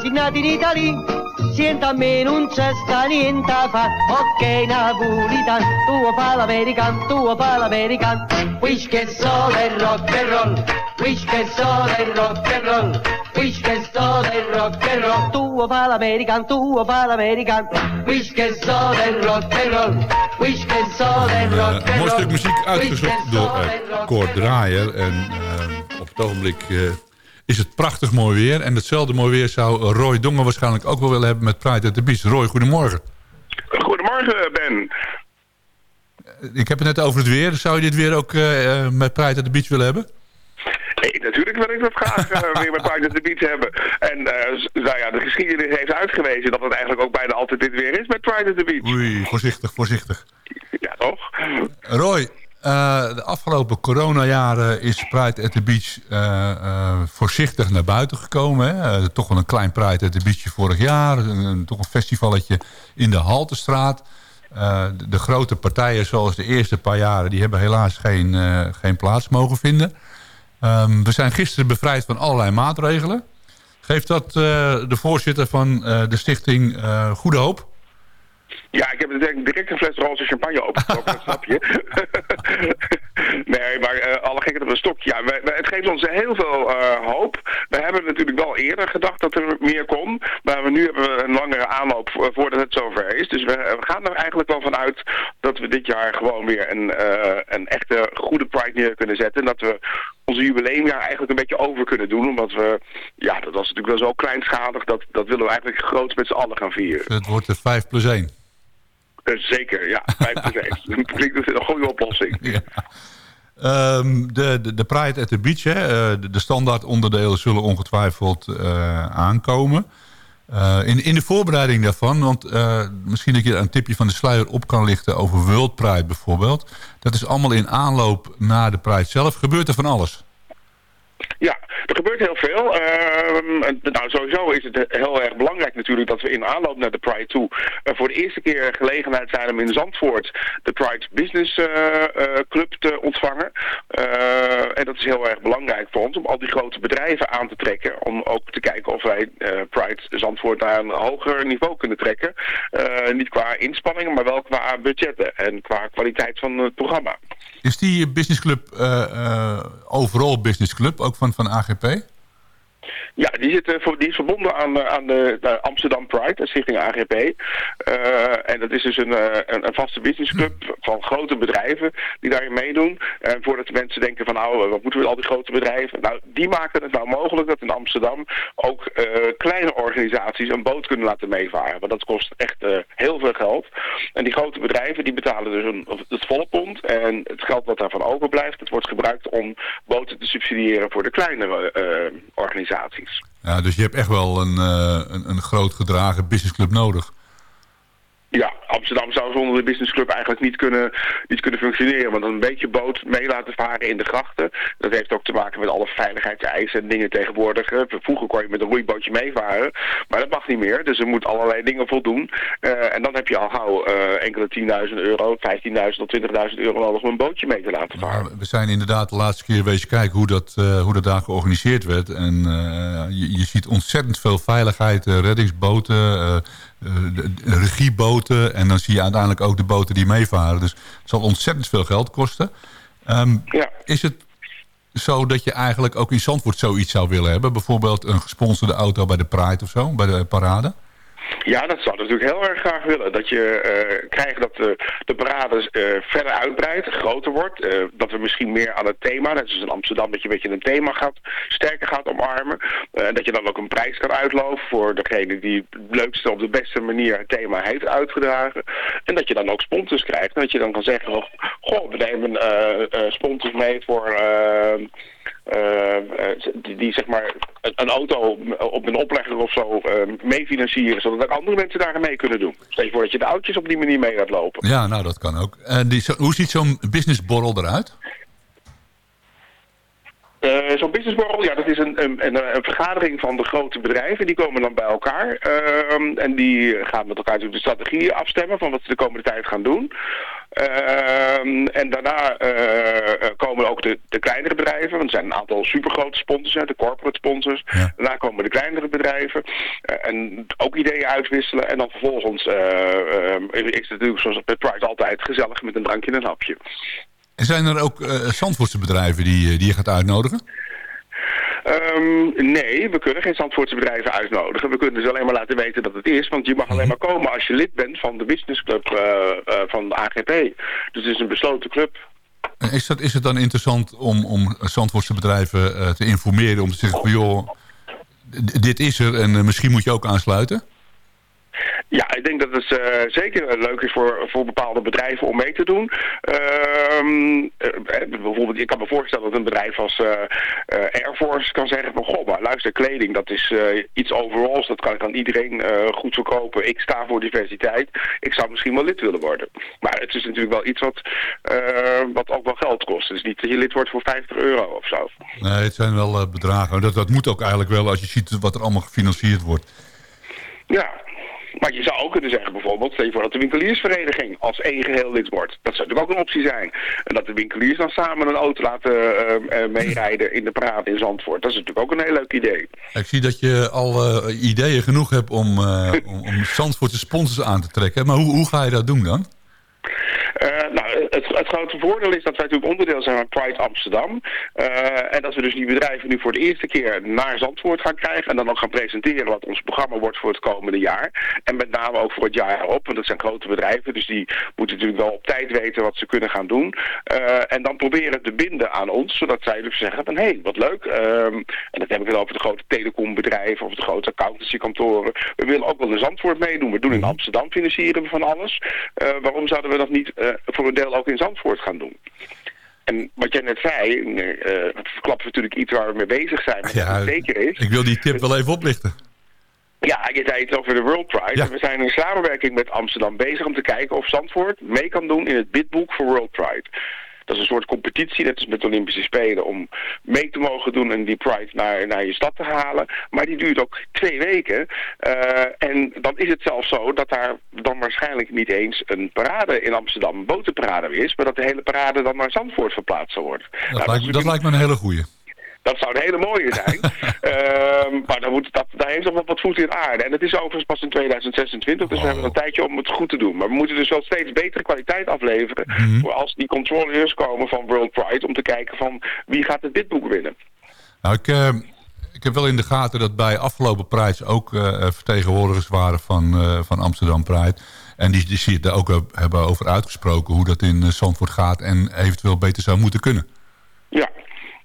Ma si nati in Italia, me non c'è sta niente fa, ok napolitan, tu fa l'americano, tu fa l'americano, whisky e soda e rock and roll, whisky e soda e rock and roll, whisky e soda e rock and roll, tu fa l'americano, tu fa l'americano, whisky e soda e rock and roll, whisky e soda e Eh, rock een and mooi roll. stuk muziek uitgezocht door uh, Cor Draaier. En uh, op het ogenblik uh, is het prachtig mooi weer. En hetzelfde mooi weer zou Roy Dongen waarschijnlijk ook wel willen hebben met Pride at the Beach. Roy, goedemorgen. Goedemorgen, Ben. Ik heb het net over het weer. Zou je dit weer ook uh, met Pride at the Beach willen hebben? Nee, natuurlijk wil ik dat graag uh, weer met Pride at the Beach hebben. En uh, nou ja, de geschiedenis heeft uitgewezen dat het eigenlijk ook bijna altijd dit weer is met Pride at the Beach. Oei, voorzichtig, voorzichtig. Ja, toch? Roy, uh, de afgelopen coronajaren is Pride at the Beach uh, voorzichtig naar buiten gekomen. Hè? toch wel een klein Pride at the Beach vorig jaar. Een, toch een festivalletje in de Haltestraat. De, de, grote partijen zoals de eerste paar jaren... die hebben helaas geen, geen plaats mogen vinden. Um, we zijn gisteren bevrijd van allerlei maatregelen. Geeft dat de voorzitter van de stichting Goede Hoop? Ja, ik heb direct, direct een fles roze champagne opengetrokken, dat snap je. nee, maar alle gekheid op een stokje. Ja, we, we, het geeft ons heel veel hoop. We hebben natuurlijk wel eerder gedacht dat er meer kon. Maar nu hebben we een langere aanloop voordat het zover is. Dus we, we gaan er eigenlijk wel van uit dat we dit jaar gewoon weer een, een echte goede Pride neer kunnen zetten. En dat we onze jubileumjaar eigenlijk een beetje over kunnen doen. Omdat we, ja, dat was natuurlijk wel zo kleinschalig. Dat, dat willen we eigenlijk groot met z'n allen gaan vieren. Het wordt er 5 plus 1. Uh, zeker, ja. 5 plus 1. dat klinkt een goede oplossing. Ja. Ehm, de, de, de Pride at the Beach, hè, eh, de, de standaard onderdelen zullen ongetwijfeld eh, aankomen. Eh, in, in de voorbereiding daarvan, want eh, misschien dat je een tipje van de sluier op kan lichten over World Pride bijvoorbeeld. Dat is allemaal in aanloop naar de Pride zelf. Gebeurt er van alles? Ja, er gebeurt heel veel. Ehm, nou, sowieso is het heel erg belangrijk natuurlijk dat we in aanloop naar de Pride toe eh, voor de eerste keer gelegenheid zijn om in Zandvoort de Pride Business eh, eh, Club te ontvangen. En dat is heel erg belangrijk voor ons om al die grote bedrijven aan te trekken. Om ook te kijken of wij Pride Zandvoort naar een hoger niveau kunnen trekken. Niet qua inspanningen, maar wel qua budgetten en qua kwaliteit van het programma. Is die businessclub overal businessclub, ook van, van AGP? Ja, die, zit, eh, die is verbonden aan, eh, aan de, Amsterdam Pride, de stichting AGP. Eh, en dat is dus een, een, vaste businessclub van grote bedrijven die daarin meedoen. En voordat de mensen denken van nou, wat moeten we met al die grote bedrijven? Nou, die maken het nou mogelijk dat in Amsterdam ook kleine organisaties een boot kunnen laten meevaren. Want dat kost echt heel veel geld. En die grote bedrijven die betalen dus een, het volle pond. En het geld wat daarvan overblijft, dat wordt gebruikt om boten te subsidiëren voor de kleinere eh, Ja, dus je hebt echt wel een, uh, een, een groot gedragen businessclub nodig. Ja, Amsterdam zou zonder de businessclub eigenlijk niet kunnen, niet kunnen functioneren. Want een beetje boot mee laten varen in de grachten. Dat heeft ook te maken met alle veiligheidseisen en dingen tegenwoordig. Vroeger kon je met een roeibootje meevaren. Maar dat mag niet meer. Dus er moet allerlei dingen voldoen. Uh, en dan heb je al gauw uh, enkele 10.000 euro, 15.000 tot 20.000 euro nodig om een bootje mee te laten varen. Maar we zijn inderdaad de laatste keer wezen kijken hoe dat, uh, hoe dat daar georganiseerd werd. En je, je, ziet ontzettend veel veiligheid, reddingsboten regieboten. En dan zie je uiteindelijk ook de boten die meevaren. Dus het zal ontzettend veel geld kosten. Um, ja. Is het zo dat je eigenlijk ook in Zandvoort zoiets zou willen hebben? Bijvoorbeeld een gesponsorde auto bij de Pride of zo, bij de parade? Ja, dat zou natuurlijk heel erg graag willen. Dat je uh, krijgt dat de, de parade uh, verder uitbreidt, groter wordt. Dat we misschien meer aan het thema, net zoals in Amsterdam, dat je een beetje een thema gaat, sterker gaat omarmen. En dat je dan ook een prijs kan uitloven voor degene die het leukste op de beste manier het thema heeft uitgedragen. En dat je dan ook sponsors krijgt. En dat je dan kan zeggen, oh, goh, we nemen sponsors mee voor... Uh, die, die, zeg maar een, auto op een oplegger of zo uh, meefinancieren, zodat ook andere mensen daar mee kunnen doen. Stel je voor dat je de oudjes op die manier mee gaat lopen. Ja, nou dat kan ook. Uh, die, hoe ziet zo'n businessborrel eruit? Uh, Zo'n businessborrel, ja, dat is een, een, een, een, vergadering van de grote bedrijven. Die komen dan bij elkaar. Uh, en die gaan met elkaar de strategieën afstemmen van wat ze de komende tijd gaan doen. Uh, en daarna komen ook de, de kleinere bedrijven. Want er zijn een aantal supergrote sponsors, de corporate sponsors. Ja. Daarna komen de kleinere bedrijven. en ook ideeën uitwisselen. En dan vervolgens is het natuurlijk zoals bij Pride altijd gezellig met een drankje en een hapje. En zijn er ook uh, Zandvoortse bedrijven die, die je gaat uitnodigen? Um, nee, we kunnen geen Zandvoortse bedrijven uitnodigen. We kunnen dus alleen maar laten weten dat het is. Want je mag alleen maar komen als je lid bent van de businessclub uh, uh, van de AGP. Dus het is een besloten club. Is, dat, is het dan interessant om, om Zandvoortse bedrijven te informeren? Om te zeggen joh, dit is er en misschien moet je ook aansluiten? Ja, ik denk dat het uh, zeker leuk is voor, voor bepaalde bedrijven om mee te doen. Uh, bijvoorbeeld, ik kan me voorstellen dat een bedrijf als uh, Air Force kan zeggen van... Goh, maar luister, kleding, dat is iets overalls. Dat kan, kan iedereen goed verkopen. Ik sta voor diversiteit. Ik zou misschien wel lid willen worden. Maar het is natuurlijk wel iets wat, wat ook wel geld kost. Dus niet dat je lid wordt voor 50 euro of zo. Nee, het zijn wel bedragen. Dat, dat moet ook eigenlijk wel als je ziet wat er allemaal gefinancierd wordt. Ja, maar je zou ook kunnen zeggen bijvoorbeeld, stel je voor dat de winkeliersvereniging als één geheel lid wordt. Dat zou natuurlijk ook een optie zijn. En dat de winkeliers dan samen een auto laten uh, uh, meerijden in de praat in Zandvoort. Dat is natuurlijk ook een heel leuk idee. Ik zie dat je al uh, ideeën genoeg hebt om, om, om Zandvoortse sponsors aan te trekken. Maar hoe, hoe ga je dat doen dan? Uh, nou, het, het, grote voordeel is dat wij natuurlijk onderdeel zijn van Pride Amsterdam. Uh, en dat we dus die bedrijven nu voor de eerste keer naar Zandvoort gaan krijgen. En dan ook gaan presenteren wat ons programma wordt voor het komende jaar. En met name ook voor het jaar erop. Want dat zijn grote bedrijven. Dus die moeten natuurlijk wel op tijd weten wat ze kunnen gaan doen. Uh, en dan proberen te binden aan ons. Zodat zij dus zeggen van hé, hey, wat leuk. Um, en dat heb ik dan over de grote telecombedrijven of de grote accountancykantoren. We willen ook wel in Zandvoort meedoen. We doen in Amsterdam financieren we van alles. waarom zouden we dat niet uh, voor een deel ook in Zandvoort gaan doen. En wat jij net zei, uh, het verklapt natuurlijk iets waar we mee bezig zijn. Ja, zeker is. Ik wil die tip wel even oplichten. Ja, je zei het over de World Pride. We zijn in samenwerking met Amsterdam bezig om te kijken of Zandvoort mee kan doen in het bidboek voor World Pride. Dat is een soort competitie, net als met de Olympische Spelen, om mee te mogen doen en die Pride naar, naar je stad te halen. Maar die duurt ook twee weken. Uh, en dan is het zelfs zo dat daar dan waarschijnlijk niet eens een parade in Amsterdam, een botenparade is, maar dat de hele parade dan naar Zandvoort verplaatst zal worden. Dat, nou, lijkt, dat lijkt me een hele goeie. Dat zou een hele mooie zijn. uh, maar dan moet, dat, daar heeft nog wat voet in aarde. En het is overigens pas in 2026, dus we hebben een tijdje om het goed te doen. Maar we moeten dus wel steeds betere kwaliteit afleveren... Mhm. voor als die controleurs komen van World Pride... om te kijken van wie gaat het bidboek winnen. Nou, ik, uh, ik heb wel in de gaten dat bij afgelopen Pride ook uh, vertegenwoordigers waren van, uh, van Amsterdam Pride... En die, die, die daar ook hebben over uitgesproken hoe dat in Zandvoort gaat en eventueel beter zou moeten kunnen. Ja,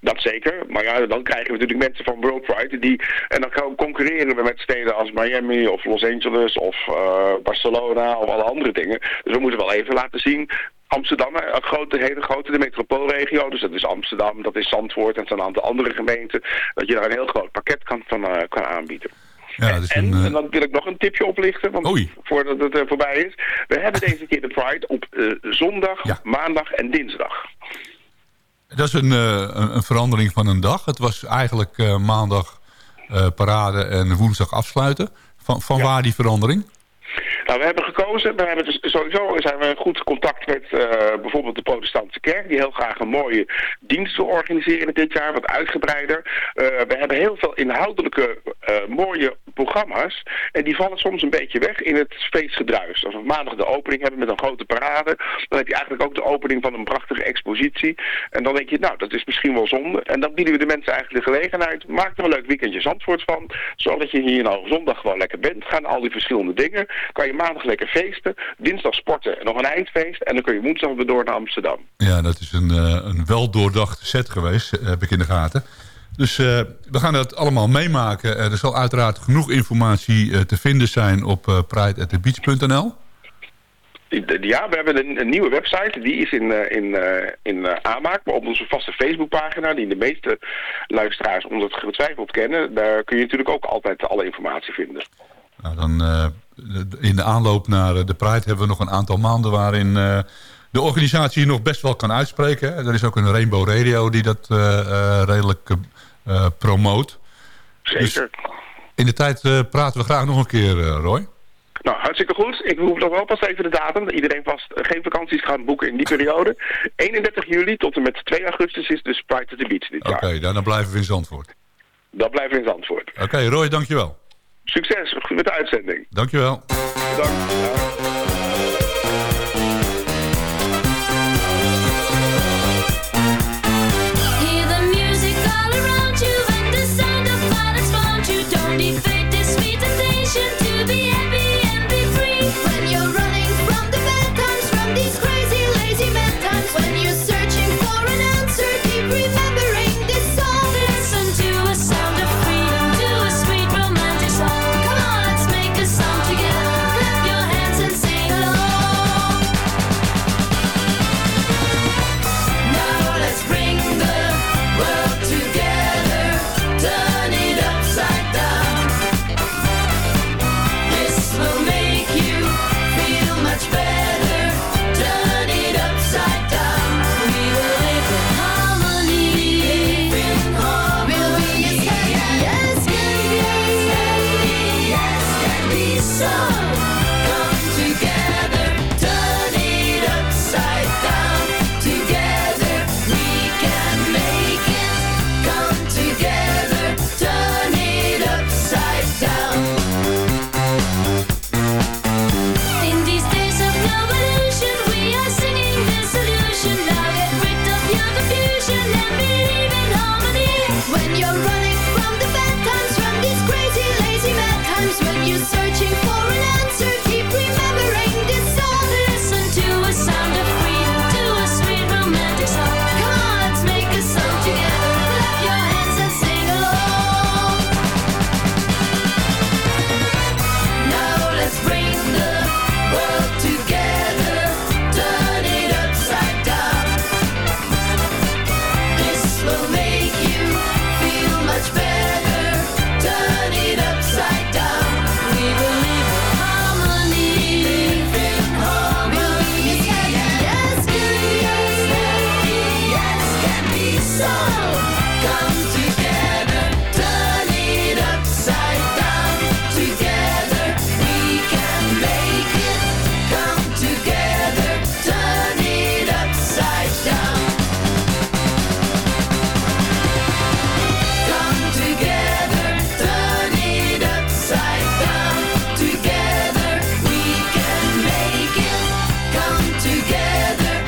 dat zeker. Maar ja, dan krijgen we natuurlijk mensen van World Pride. Die, en dan concurreren we met steden als Miami of Los Angeles of uh, Barcelona of alle andere dingen. Dus we moeten wel even laten zien Amsterdam, een grote, hele grote de metropoolregio. Dus dat is Amsterdam, dat is Zandvoort en zo'n aantal andere gemeenten. Dat je daar een heel groot pakket kan, van, uh, kan aanbieden. Ja, dus en, uh... en, dan wil ik nog een tipje oplichten, want voordat het uh, voorbij is. We hebben deze keer de Pride op zondag, maandag en dinsdag. Dat is een, uh, een, verandering van een dag. Het was eigenlijk uh, maandag uh, parade en woensdag afsluiten. Van, van waar die verandering? Nou, we hebben gekozen, we hebben dus sowieso zijn we in goed contact met uh, bijvoorbeeld de protestantse kerk, die heel graag een mooie dienst wil organiseren dit jaar, wat uitgebreider. Uh, we hebben heel veel inhoudelijke uh, mooie programma's en die vallen soms een beetje weg in het feestgedruis. Als we maandag de opening hebben met een grote parade, dan heb je eigenlijk ook de opening van een prachtige expositie. En dan denk je, nou, dat is misschien wel zonde. En dan bieden we de mensen eigenlijk de gelegenheid, maak er een leuk weekendje Zandvoort van, zodat je hier nou zondag gewoon lekker bent. Gaan al die verschillende dingen, kan je maandag lekker feesten, dinsdag sporten en nog een eindfeest. En dan kun je woensdag weer door naar Amsterdam. Ja, dat is een, uh, een weldoordachte set geweest, eh, heb ik in de gaten. Dus uh, we gaan dat allemaal meemaken. er zal uiteraard genoeg informatie te vinden zijn op uh, prideatthebeach.nl. Ja, we hebben een, een, nieuwe website. Die is in, in, in aanmaak. Maar op onze vaste Facebookpagina, die de meeste luisteraars ongetwijfeld kennen... daar kun je natuurlijk ook altijd alle informatie vinden. Nou, dan in de aanloop naar de Pride hebben we nog een aantal maanden waarin uh, de organisatie nog best wel kan uitspreken. Er is ook een Rainbow Radio die dat redelijk promoot. Zeker. Dus in de tijd praten we graag nog een keer, Roy. Nou, hartstikke goed. Ik hoef nog wel pas even de datum. Iedereen vast geen vakanties gaan boeken in die periode. 31 juli tot en met 2 augustus is dus Pride to the Beach dit jaar. Oké, dan blijven we in Zandvoort. Dan blijven we in Zandvoort. Oké, Roy, dankjewel. Succes met de uitzending. Dankjewel. Bedankt.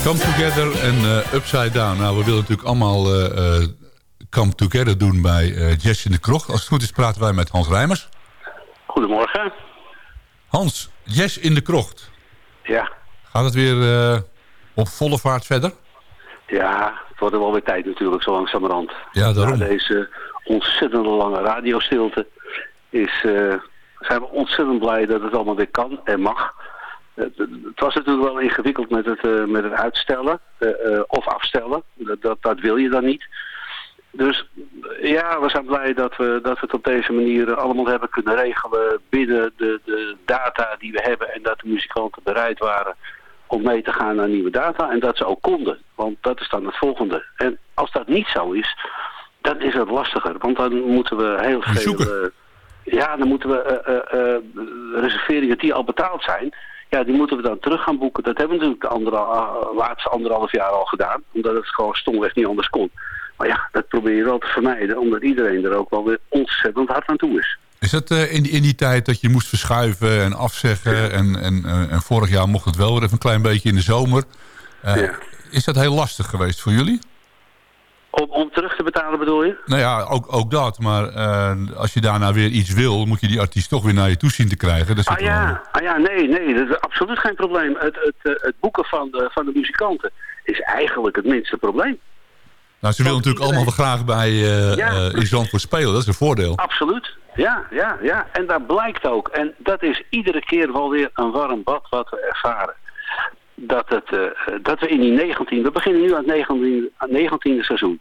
Come Together en eh, Upside Down. Nou, we willen natuurlijk allemaal eh, Come Together doen bij uh, Jess in de Krocht. Als het goed is praten wij met Hans Rijmers. Goedemorgen. Hans, Jess in de Krocht. Ja. Gaat het weer op volle vaart verder? Ja, het wordt er wel weer tijd natuurlijk, zo langzamerhand. Ja, daarom. Na deze ontzettende lange radiostilte is, zijn we ontzettend blij dat het allemaal weer kan en mag. Het, het was natuurlijk wel ingewikkeld met het, uh, met het uitstellen uh, uh, of afstellen. Dat, dat, dat, wil je dan niet. Dus ja, we zijn blij dat we, dat we het op deze manier allemaal hebben kunnen regelen binnen de, de data die we hebben. En dat de muzikanten bereid waren om mee te gaan naar nieuwe data. En dat ze ook konden. Want dat is dan het volgende. En als dat niet zo is, dan is het lastiger. Want dan moeten we heel veel... ja, dan moeten we reserveringen die al betaald zijn ja, die moeten we dan terug gaan boeken. Dat hebben we natuurlijk de andere, laatste anderhalf jaar al gedaan. Omdat het gewoon stomweg niet anders kon. Maar ja, dat probeer je wel te vermijden. Omdat iedereen er ook wel weer ontzettend hard aan toe is. Is dat uh, in, die, in die tijd dat je moest verschuiven en afzeggen... En, en, uh, en vorig jaar mocht het wel weer even een klein beetje in de zomer. Uh, ja. Is dat heel lastig geweest voor jullie? Om, om terug te betalen bedoel je? Nou ja, ook, ook dat. Maar uh, als je daarna weer iets wil, moet je die artiest toch weer naar je toe zien te krijgen. Dat ah, ja. ah ja, nee, nee, dat is absoluut geen probleem. Het, het, het boeken van de, van de muzikanten is eigenlijk het minste probleem. Nou, ze willen natuurlijk allemaal wel graag bij uh, ja. uh, in Zandvoort spelen. Dat is een voordeel. Absoluut. Ja, ja, ja. En dat blijkt ook. En dat is iedere keer wel weer een warm bad wat we ervaren. Dat, het, uh, dat we in die 19... We beginnen nu aan het 19e seizoen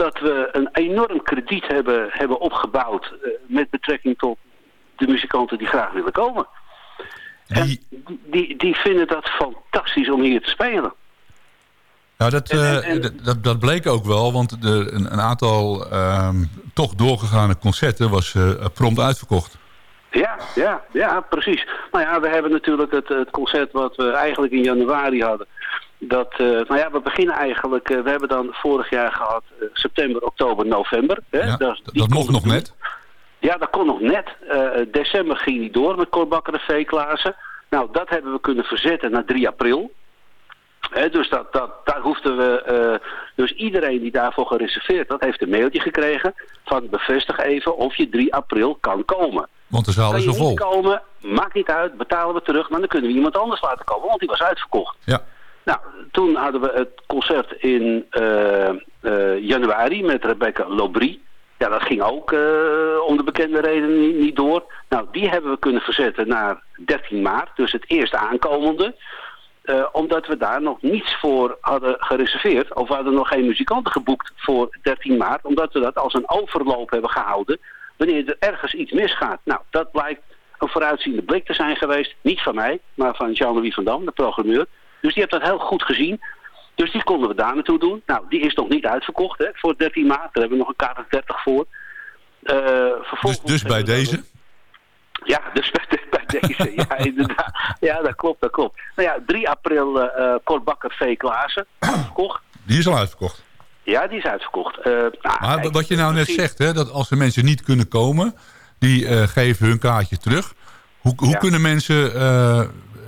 dat we een enorm krediet hebben, hebben opgebouwd uh, met betrekking tot de muzikanten die graag willen komen. Die... En die, die vinden dat fantastisch om hier te spelen. Nou, dat, en, dat, dat bleek ook wel, want de, een, een aantal uh, toch doorgegaane concerten was uh, prompt uitverkocht. Ja, ja, ja, precies. Nou ja, we hebben natuurlijk het, het concert wat we eigenlijk in januari hadden dat, uh, nou ja, we beginnen eigenlijk, uh, we hebben dan vorig jaar gehad uh, september, oktober, november. Hè? Ja, dat dat mocht nog net. Ja, dat kon nog net. december ging niet door met Korbakker en V. Klaassen. Nou, dat hebben we kunnen verzetten naar 3 april. Hè, dus dat, dat, daar hoefden we, dus iedereen die daarvoor gereserveerd had, heeft een mailtje gekregen van bevestig even of je 3 april kan komen. Want de zaal is al vol. komen, maakt niet uit, betalen we terug, maar dan kunnen we iemand anders laten komen, want die was uitverkocht. Ja. Nou, toen hadden we het concert in uh, uh, januari met Rebecca Lobry. Ja, dat ging ook uh, om de bekende reden niet, niet, door. Nou, die hebben we kunnen verzetten naar 13 maart, dus het eerste aankomende. omdat we daar nog niets voor hadden gereserveerd. Of we hadden nog geen muzikanten geboekt voor 13 maart. Omdat we dat als een overloop hebben gehouden. Wanneer er ergens iets misgaat. Nou, dat blijkt een vooruitziende blik te zijn geweest. Niet van mij, maar van Jean-Louis van Dam, de programmeur. Dus die heeft dat heel goed gezien. Dus die konden we daar naartoe doen. Nou, die is nog niet uitverkocht hè, voor 13 maart. Daar hebben we nog een kaart of 30 voor. Uh, dus, dus bij deze? Ja, dus bij, bij deze. ja, inderdaad. Ja, dat klopt, dat klopt. Nou ja, 3 april uh, Kortbakker V. Klaassen. Uitverkocht. Die is al uitverkocht? Ja, die is uitverkocht. Uh, nou, maar kijk, wat je nou net zegt, hè, dat als er mensen niet kunnen komen... die uh, geven hun kaartje terug. Hoe, hoe ja. kunnen mensen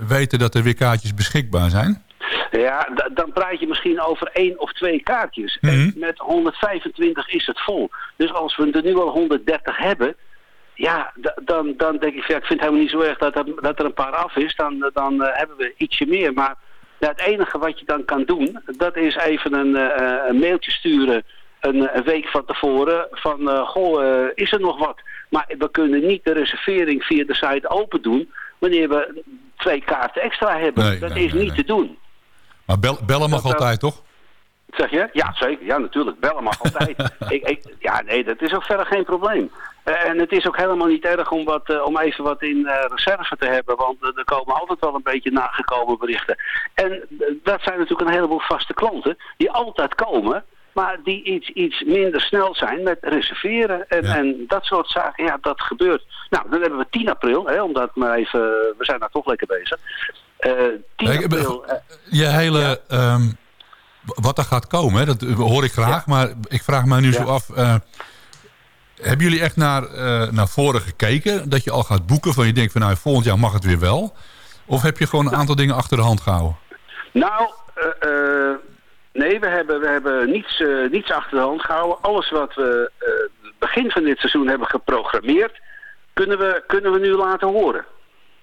weten dat er weer kaartjes beschikbaar zijn? Ja, dan praat je misschien over één of twee kaartjes. Mm -hmm. En met 125 is het vol. Dus als we er nu al 130 hebben... Ja, dan, dan denk ik, ja, ik vind het helemaal niet zo erg dat er, dat er een paar af is. Dan, dan uh, hebben we ietsje meer. Maar ja, het enige wat je dan kan doen, dat is even een, uh, een mailtje sturen een, een, week van tevoren van, uh, goh, is er nog wat? Maar we kunnen niet de reservering via de site open doen wanneer we twee kaarten extra hebben. Nee, dat nee, is nee, niet te doen. Maar bel, bellen mag dat, altijd, toch? Zeg je? Ja, zeker. Ja, natuurlijk. Bellen mag altijd. ik, ik, ja, nee, dat is ook verder geen probleem. Uh, en het is ook helemaal niet erg om, wat, uh, om even wat in uh, reserve te hebben. Want er komen altijd wel een beetje nagekomen berichten. En dat zijn natuurlijk een heleboel vaste klanten die altijd komen maar die iets, iets minder snel zijn met reserveren en, ja. en dat soort zaken. Ja, dat gebeurt. Nou, dan hebben we 10 april, hè, omdat maar even, we zijn daar toch lekker bezig. Uh, 10 april... Uh, je hele, ja. um, wat er gaat komen, hè, dat hoor ik graag, ja. maar ik vraag me nu zo af... Uh, hebben jullie echt naar, naar voren gekeken? Dat je al gaat boeken van je denkt van nou volgend jaar mag het weer wel? Of heb je gewoon een aantal dingen achter de hand gehouden? Nou, eh, eh, nee, we hebben, we hebben niets, eh, niets achter de hand gehouden. Alles wat we eh, begin van dit seizoen hebben geprogrammeerd, kunnen we, kunnen we nu laten horen.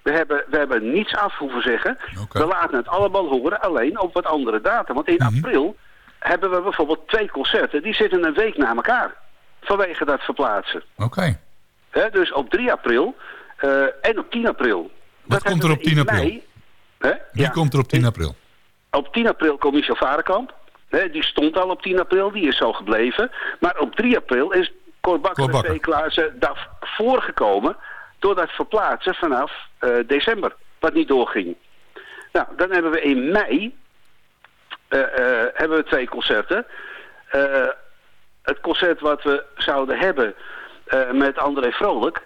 We hebben, we hebben niets af hoeven zeggen. We laten het allemaal horen, alleen op wat andere data. Want in april hebben we bijvoorbeeld twee concerten. Die zitten een week na elkaar. Vanwege dat verplaatsen. Oké. Dus op 3 april eh, en op 10 april. Wat komt er op 10 april? Hè? Wie komt er op 10 april? Op 10 april komt Michel Varenkamp. Die stond al op 10 april, die is zo gebleven. Maar op 3 april is Cor Bakker Cor en. Klaassen daarvoor gekomen... door dat verplaatsen vanaf eh, december, wat niet doorging. Nou, dan hebben we in mei eh, eh, hebben we twee concerten. Het concert wat we zouden hebben met André Vrolijk...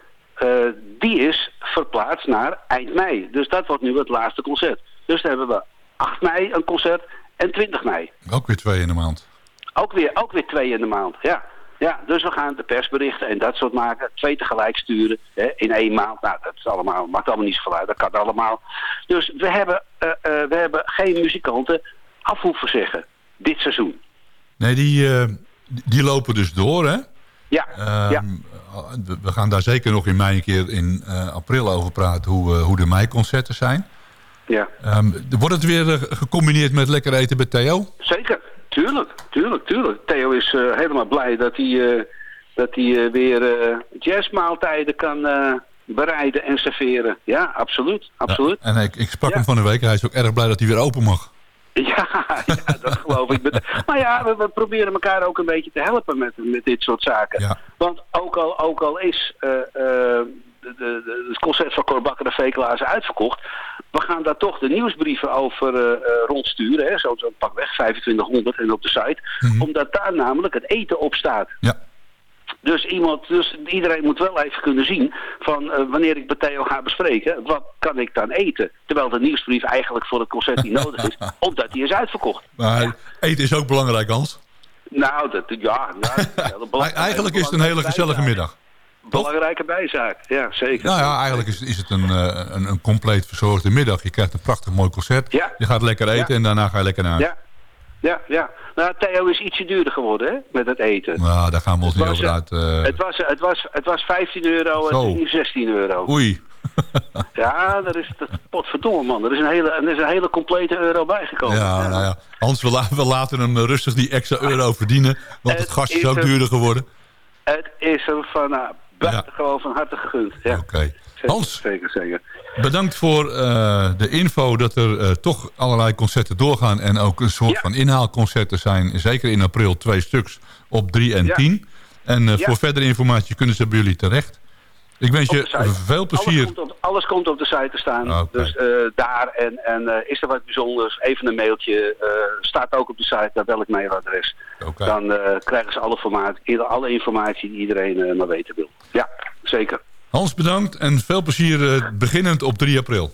die is verplaatst naar eind mei. Dus dat wordt nu het laatste concert. Dus dan hebben we 8 mei een concert en 20 mei. Ook weer twee in de maand. Ook weer, ook weer twee in de maand, ja. Ja, dus we gaan de persberichten en dat soort maken. Twee tegelijk sturen hè, in één maand. Nou, dat is allemaal, maakt allemaal niet zoveel uit. Dat kan allemaal. Dus we hebben, eh, eh, we hebben geen muzikanten af hoeven zeggen. Dit seizoen. Nee, die, eh, die lopen dus door, hè? Ja, Ehm, ja. we- gaan daar zeker nog in mei een keer in april over praten... hoe, hoe de meiconcerten zijn. Ja. Ehm, wordt het weer eh, gecombineerd met lekker eten bij Theo? Zeker, tuurlijk, tuurlijk, tuurlijk. Theo is eh, helemaal blij dat hij, eh, dat hij weer jazzmaaltijden kan bereiden en serveren. Ja, absoluut, absoluut. En ik, ik sprak hem van de week. Hij is ook erg blij dat hij weer open mag. Ja, ja, dat geloof ik. Maar ja, we, we proberen elkaar ook een beetje te helpen met, met dit soort zaken. Want ook al, ook al is de, de, de- het concert van Cor Bakker en Vekelaars uitverkocht... we gaan daar toch de nieuwsbrieven over eh, eh, rondsturen. Hè, zo, zo pak weg 2500 en op de site. Omdat daar namelijk het eten op staat. Ja. Dus, iemand, dus iedereen moet wel even kunnen zien van eh, wanneer ik Theo ga bespreken, wat kan ik dan eten? Terwijl de nieuwsbrief eigenlijk voor het concert niet nodig is, omdat die is uitverkocht. Maar eten is ook belangrijk, Hans. Nou, dat, ja, dat is belang- Eigenlijk is het een hele gezellige middag. Belangrijke bijzaak, ja zeker. Nou ja, eigenlijk is, is het een, eh, een, een compleet verzorgde middag. Je krijgt een prachtig mooi concert. Je gaat lekker eten Ja. en daarna ga je lekker naar huis. Ja, ja, ja. Nou, Theo is ietsje duurder geworden, hè, met het eten. Nou, daar gaan we ons Het niet was, over eh, uit. eh. Het, was, het, was, het was 15 euro en Zo. nu 16 euro. Oei. Ja, er is, dat, potverdomme man, er is, een hele, er is een hele complete euro bijgekomen. Ja, nou ja. Hans, we, la- we laten hem eh, rustig die extra euro verdienen. Want het Het gas is is ook een- duurder geworden. Het is hem van buitengewoon van harte gegund. Ja. Oké. Hans, Zeker, zeker. bedankt voor eh, de info dat er eh, toch allerlei concerten doorgaan. En ook een soort van inhaalconcerten zijn. Zeker in april twee stuks op 3 en Ja. 10. En eh, voor verdere informatie kunnen ze bij jullie terecht. Ik wens je veel plezier. Alles komt op, alles komt op de site te staan. Dus eh, daar en, en eh, is er wat bijzonders, even een mailtje. eh, staat ook op de site naar welk mailadres. Oké. Dan krijgen ze alle, formaat, alle informatie die iedereen maar weten wil. Ja, zeker. Hans, bedankt en veel plezier beginnend op 3 april.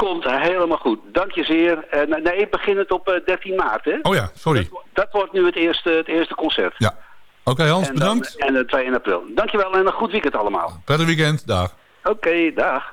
Komt helemaal goed. Dank je zeer. Nee, begin het op eh, 13 maart, hè? Oh ja, sorry. Dat wordt nu het eerste, het eerste concert. Ja. Oké Hans, En dan- bedankt. En de 2 april. Dankjewel en een goed weekend allemaal. Prettig weekend. Dag. Oké, dag.